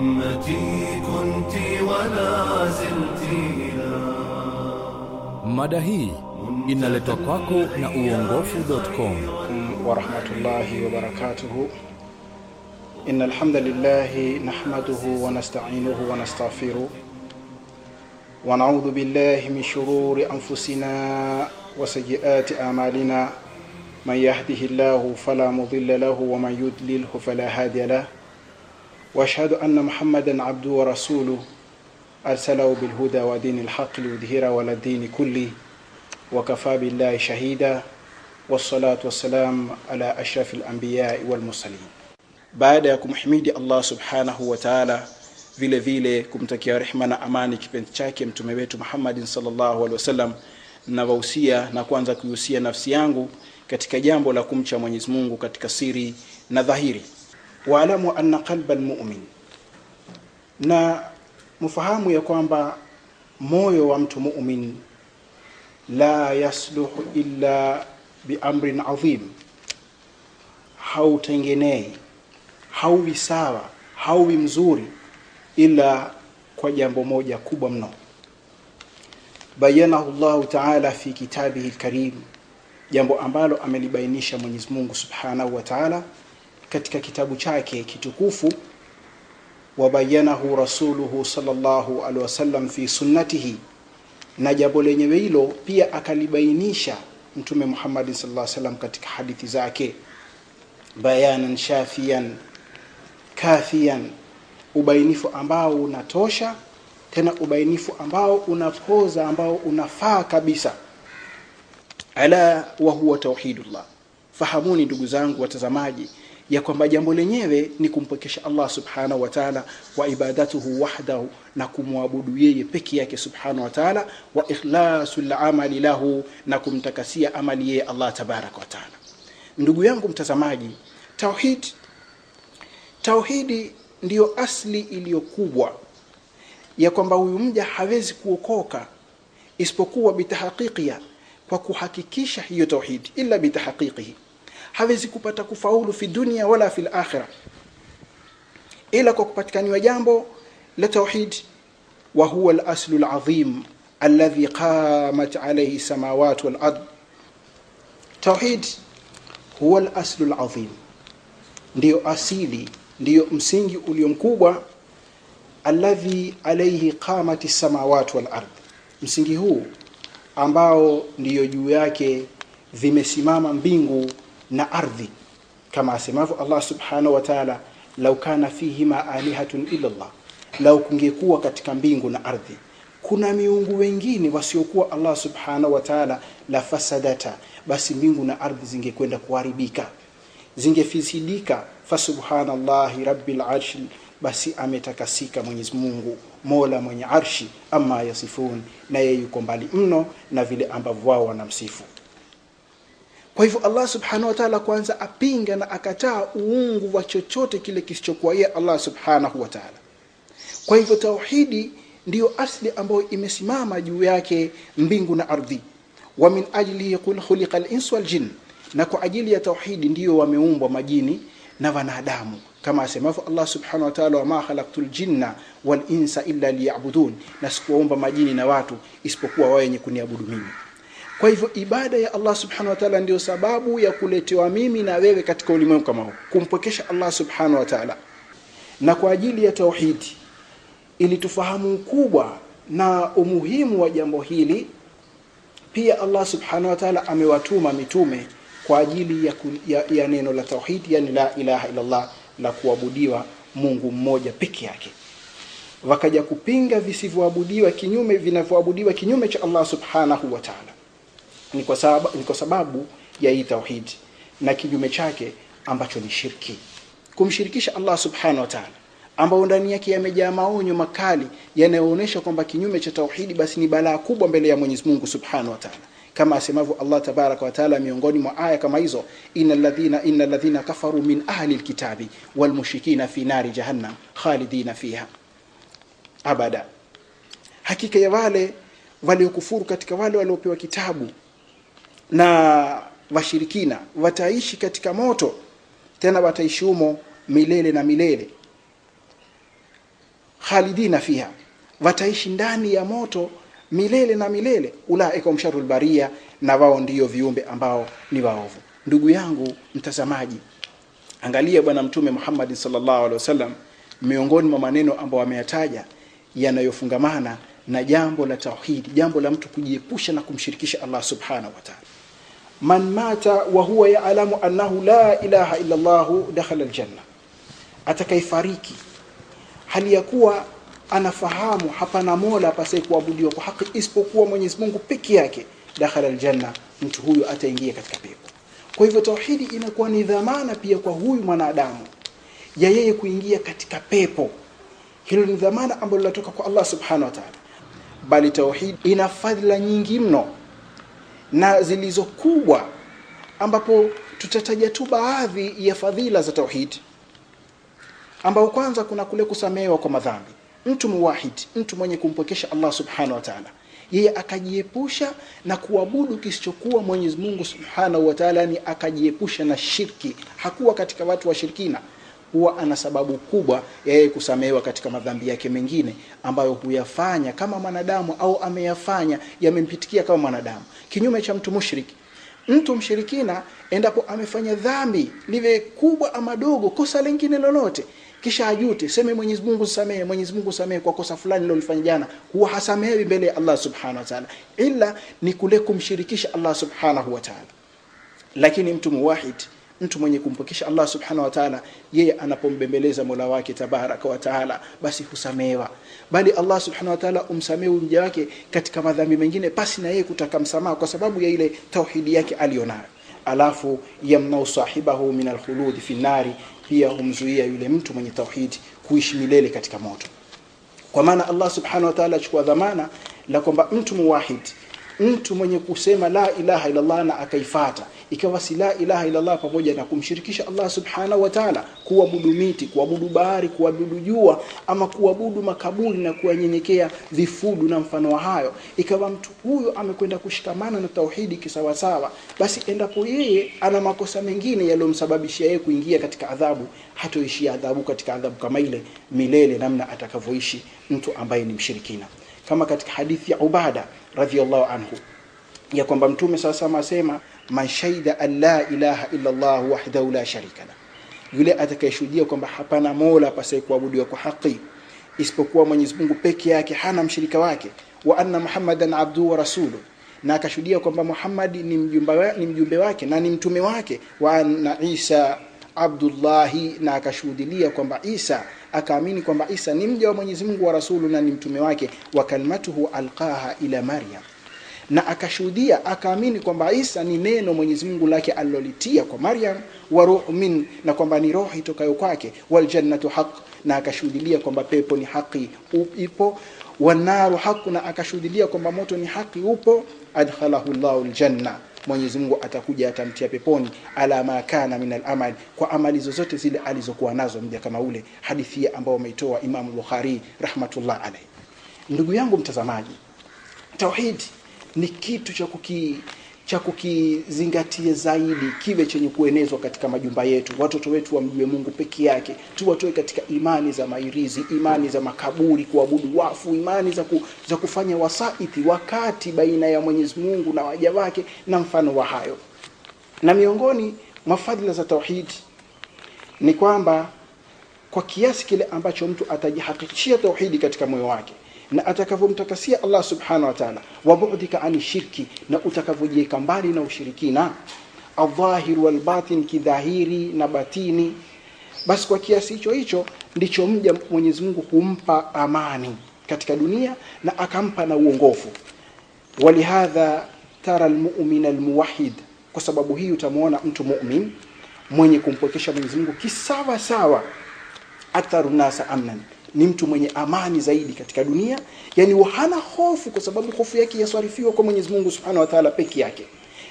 أمتي كنت ولا زلت Mada hii inaletwa kwako na uongofu.com. ورحمة وبركاته. إن الحمد لله نحمده ونستعينه ونستغفره ونعوذ بالله من شرور أنفسنا وسيئات أعمالنا. من يهده الله فلا مضل له ومن يضلله فلا هادي له. وأشهد أن محمدا عبده ورسوله أرسله بالهدى ودين الحق ليظهره على الدين كله وكفى بالله شهيدا والصلاة والسلام على أشرف الأنبياء والمرسلين baada ya kumhimidi Allah subhanahu wa ta'ala vile vile kumtakia rehma na amani kipenzi chake mtume wetu Muhammadin sallallahu alaihi wasallam na wahusia na kwanza kuihusia nafsi yangu katika jambo la kumcha Mwenyezi Mungu katika siri na dhahiri waalamu anna qalba lmumin na mfahamu ya kwamba moyo wa mtu mu'min la yasluhu illa biamrin adhim hautengenei hauwi sawa hauwi mzuri ila kwa jambo moja kubwa mno. Bayanahu llahu taala fi kitabihi lkarim jambo ambalo amelibainisha mwenyezi mungu subhanahu wa taala katika kitabu chake kitukufu wabayanahu rasuluhu sallallahu alaihi wasallam fi sunnatihi. Na jambo lenyewe hilo pia akalibainisha mtume Muhammad sallallahu alaihi wasallam katika hadithi zake. Bayanan shafian kafian ubainifu ambao unatosha tena ubainifu ambao unapoza ambao unafaa kabisa. Ala wa huwa tauhidullah. Fahamuni ndugu zangu watazamaji ya kwamba jambo lenyewe ni kumpokesha Allah subhanahu wa ta'ala wa ibadatuhu wahdahu na kumwabudu yeye peke yake subhanahu wa ta'ala wa ikhlasul amali lahu na kumtakasia amali yeye Allah tabarak wa ta'ala. Ndugu yangu mtazamaji tauhid tauhidi ndiyo asli iliyokubwa ya kwamba huyu mja hawezi kuokoka isipokuwa bitahaqiqia kwa kuhakikisha hiyo tauhidi ila bitahaqiqihi hawezi kupata kufaulu fi dunia wala fil akhirah ila kwa kupatikaniwa jambo la tauhid wa huwa al-aslu al-azim alladhi qamat alayhi samawati wal ard. Tauhid huwa al-aslu al-azim. Ndio asili ndio msingi ulio mkubwa alladhi alayhi qamat samawati wal ard. Msingi huu ambao ndiyo juu yake vimesimama mbingu na ardhi. Kama asemavyo Allah subhanahu wa ta'ala lau kana fihima alihatun illa Allah. Lau kungekuwa katika mbingu na ardhi. Kuna miungu wengine wasiokuwa Allah subhanahu wa ta'ala la fasadata. Basi mbingu na ardhi zingekwenda kuharibika. Zingefisidika fa subhanallahi rabbil arshi. Basi ametakasika Mwenyezi Mungu Mola mwenye arshi. Ama yasifun na yeye yuko mbali mno na vile ambavyo wao wanamsifu kwa hivyo Allah subhanahu wa ta'ala kwanza apinga na akataa uungu wa chochote kile kisichokuwa yeye Allah subhanahu wa ta'ala. Kwa hivyo tauhidi ndiyo asli ambayo imesimama juu yake mbingu na ardhi. Wa min ajli yakul khuliqa al-insu wal jinn, na kwa ajili ya tauhidi ndiyo wameumbwa majini na wanadamu kama asemavyo Allah subhanahu wa ta'ala, wa ma khalaqtul jinna wal insa illa liya'budun, na sikuwaumba majini na watu isipokuwa wao wenye kuniabudu mimi. Kwa hivyo ibada ya Allah subhanahu wa ta'ala ndio sababu ya kuletewa mimi na wewe katika ulimwengu kama huu, kumpokesha Allah subhanahu wa ta'ala. Na kwa ajili ya tauhidi, ili tufahamu ukubwa na umuhimu wa jambo hili, pia Allah subhanahu wa ta'ala amewatuma mitume kwa ajili ya, ya, ya neno la tauhidi, yani la ilaha illallah, la kuabudiwa Mungu mmoja peke yake wakaja kupinga visivyoabudiwa kinyume vinavyoabudiwa kinyume cha Allah subhanahu wa ta'ala ni kwa sababu, ni kwa sababu ya hii tauhid na kinyume chake ambacho ni shirki. Kumshirikisha Allah subhanahu wa ta'ala ambao ndani yake yamejaa maonyo makali yanayoonesha kwamba kinyume cha tauhidi basi ni balaa kubwa mbele ya Mwenyezi Mungu subhanahu wa ta'ala. Kama asemavyo Allah tabaraka wa taala miongoni mwa aya kama hizo innal ladhina innal ladhina kafaru min ahli alkitabi wal mushrikina fi nari jahannam khalidina fiha. Abada. Hakika ya wale waliokufuru katika wale waliopewa kitabu na washirikina wataishi katika moto tena wataishi humo milele na milele. Khalidina fiha wataishi ndani ya moto milele na milele. Ulaika msharul baria na wao ndio viumbe ambao ni waovu. Ndugu yangu mtazamaji angalia bwana mtume Muhammad sallallahu alaihi wasallam miongoni mwa maneno ambayo ameyataja yanayofungamana na jambo la tauhidi jambo la mtu kujiepusha na kumshirikisha Allah subhanahu wa ta'ala man mata wa huwa ya'lamu annahu la ilaha illa Allah dakhala aljanna. Atakayefariki hali ya kuwa anafahamu hapana mola pasai kuabudiwa kwa haki isipokuwa Mwenyezi Mungu peke yake dakhala aljanna mtu huyo ataingia katika pepo. Kwa hivyo tauhidi inakuwa ni dhamana pia kwa huyu mwanadamu ya yeye kuingia katika pepo. Hilo ni dhamana ambalo linatoka kwa Allah subhanahu wa ta'ala. Bali tauhid ina fadhila nyingi mno na zilizo kubwa ambapo tutataja tu baadhi ya fadhila za tauhid ambao kwanza kuna kule kusamehewa kwa madhambi. Mtu muwahid mtu mwenye kumpokesha Allah subhanahu wa ta'ala. Yeye akajiepusha na kuabudu kisichokuwa Mwenyezi Mungu Subhanahu wa Ta'ala ni akajiepusha na shirki. Hakuwa katika watu wa shirikina huwa ana sababu kubwa ya yeye kusamehewa katika madhambi yake mengine ambayo huyafanya kama mwanadamu au ameyafanya yamempitikia kama mwanadamu. Kinyume cha mtu mushriki. Mtu mshirikina endapo amefanya dhambi liwe kubwa ama dogo kosa lingine lolote kisha ajute seme Mwenyezi Mungu samehe Mwenyezi Mungu samehe kwa kosa fulani lilofanya jana huwa hasamehewi mbele ya Allah Subhanahu wa Ta'ala. Ila ni kule kumshirikisha Allah Subhanahu wa Ta'ala. Lakini mtu muwahid mtu mwenye kumpokesha Allah Subhanahu wa Ta'ala yeye anapombembeleza Mola wake tabaraka wa Ta'ala basi husamewa bali Allah Subhanahu wa Ta'ala umsamehe mja wake katika madhambi mengine pasi na yeye kutaka msamaha kwa sababu ya ile tauhidi yake alionayo alafu yamnau sahibahu min alkhulud fi nari pia humzuia yule mtu mwenye tauhidi kuishi milele katika moto. Kwa maana Allah subhanahu wa ta'ala achukua dhamana la kwamba mtu muwahid mtu mwenye kusema la ilaha illallah na akaifata. Ikawa si la ilaha illallah pamoja na kumshirikisha Allah subhanahu wa ta'ala kuabudu miti kuabudu bahari kuabudu jua ama kuabudu makaburi na kuanyenyekea vifudu na mfano wa hayo. Ikawa mtu huyo amekwenda kushikamana na tauhidi kisawasawa basi endapo yeye ana makosa mengine yaliyomsababishia yeye kuingia katika adhabu hatoishia adhabu katika adhabu kama ile milele namna atakavyoishi mtu ambaye ni mshirikina kama katika hadithi ya Ubada radhiallahu anhu ya kwamba mtume sasa asema man shaida an la ilaha illa Allah wahdahu la sharika la yule atakayeshuhudia kwamba hapana mola pasaye kuabudiwa kwa haki isipokuwa Mwenyezi Mungu peke yake hana mshirika wake wa anna Muhammadan abduhu wa rasulu na akashuhudia kwamba Muhammad ni mjumbe ni mjumbe wake na ni mtume wake wa anna Isa Abdullahi na akashuhudilia kwamba Isa akaamini kwamba Isa ni mja wa Mwenyezi Mungu wa rasulu na ni mtume wake wa kalmatuhu alqaha ila Maryam. Na akashuhudia akaamini kwamba Isa ni neno Mwenyezi Mungu lake alilolitia kwa Maryam wa ruhu min na kwamba ni roho itokayo kwake wal jannatu haq na akashuhudia kwamba pepo ni haki ipo wanaru haq na akashuhudia kwamba moto ni haki upo adkhalahu Allahu aljanna Mwenyezi Mungu atakuja atamtia peponi ala ma kana min al-amal kwa amali zozote zile alizokuwa nazo mja kama ule. Hadithi ambayo umeitoa Imam Bukhari rahmatullah alayhi. Ndugu yangu mtazamaji tauhid ni kitu cha kuki cha kukizingatia zaidi kiwe chenye kuenezwa katika majumba yetu. Watoto wetu wamjue Mungu peke yake. Tuwatoe katika imani za mairizi imani za makaburi kuabudu wafu imani za, ku, za kufanya wasaithi, wakati baina ya Mwenyezi Mungu na waja wake na mfano wa hayo. Na miongoni mwa fadhila za tauhidi ni kwamba kwa kiasi kile ambacho mtu atajihakikishia tauhidi katika moyo wake na atakavyomtakasia Allah subhanahu wa ta'ala. Wa bu'dika ani shirki na utakavyojiweka mbali na ushirikina. Adhahir wal batin kidhahiri na batini. Basi kwa kiasi hicho hicho ndicho mja Mwenyezi Mungu humpa amani katika dunia na akampa na uongofu. Walihadha tara almu'min almuwahid kwa sababu hii utamwona mtu mu'min mwenye kumpokesha Mwenyezi Mungu kisawa sawa. Atarunasa amnan ni mtu mwenye amani zaidi katika dunia. Yani hana hofu kwa sababu hofu yake yaswarifiwa kwa Mwenyezi Mungu Subhanahu wa Ta'ala peke yake.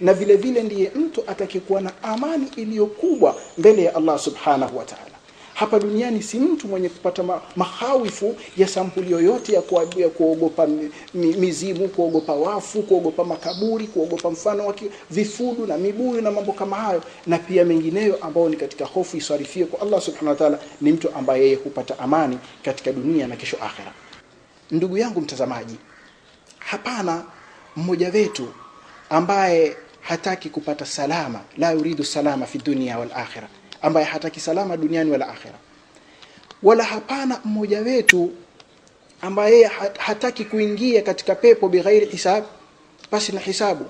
Na vile vile ndiye mtu atakayekuwa na amani iliyokubwa mbele ya Allah Subhanahu wa Ta'ala hapa duniani si mtu mwenye kupata ma, mahawifu ya sampuli yoyote ya, ya kuogopa mi, mi, mizimu kuogopa wafu kuogopa makaburi kuogopa mfano wa vifudu na mibuyu na mambo kama hayo na pia mengineyo ambayo ni katika hofu isarifie kwa Allah subhanahu wa ta'ala ni mtu ambaye yeye hupata amani katika dunia na kesho akhera. Ndugu yangu mtazamaji hapana mmoja wetu ambaye hataki kupata salama la yuridu salama fi dunia wal akhirah ambaye hataki salama duniani wala akhera. Wala hapana mmoja wetu ambaye hataki kuingia katika pepo bighairi hisab basi na hisabu.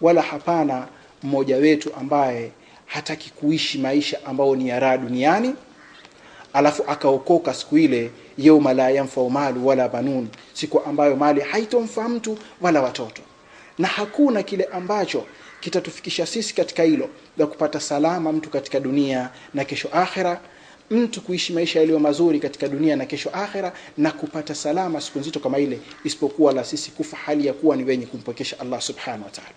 Wala hapana mmoja wetu ambaye hataki kuishi maisha ambayo ni ya raha duniani alafu akaokoka siku ile yauma la yanfau malu wala banun siku ambayo mali haitomfaa mtu wala watoto. Na hakuna kile ambacho kitatufikisha sisi katika hilo la kupata salama mtu katika dunia na kesho akhera mtu kuishi maisha yaliyo mazuri katika dunia na kesho akhera na kupata salama siku nzito kama ile isipokuwa la sisi kufa hali ya kuwa ni wenye kumpokesha Allah subhanahu wa ta'ala.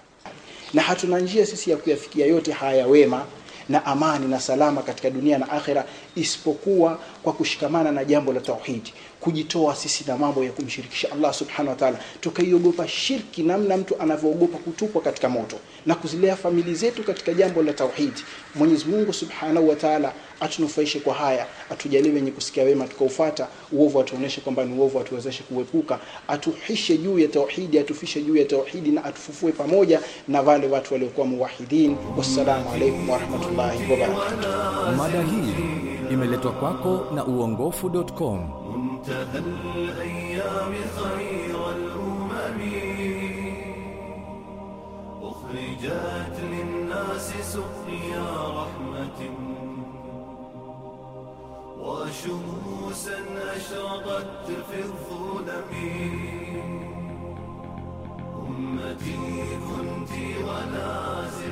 Na hatuna njia sisi ya kuyafikia yote haya wema na amani na salama katika dunia na akhera isipokuwa kwa kushikamana na jambo la tauhidi kujitoa sisi na mambo ya kumshirikisha Allah subhanahu wa ta'ala tukaiogopa shirki namna mtu anavyoogopa kutupwa katika moto na kuzilea famili zetu katika jambo la tauhid Mwenyezi Mungu subhanahu wa ta'ala atunufaishe kwa haya atujalie wenye kusikia wema tukaufuata, uovu atuoneshe kwamba ni uovu atuwezeshe kuepuka atuhishe juu ya tauhidi atufishe juu ya tauhidi na atufufue pamoja na wale watu waliokuwa muwahidin wassalamu alaykum wa rahmatullahi wa barakatuh. Mada hii imeletwa kwako na uongofu.com. منتهى الأيام خير الأمم. أخرجت للناس سقيا رحمة. وشموسا أشرقت في الظلم. أمتي كنت ولا زلت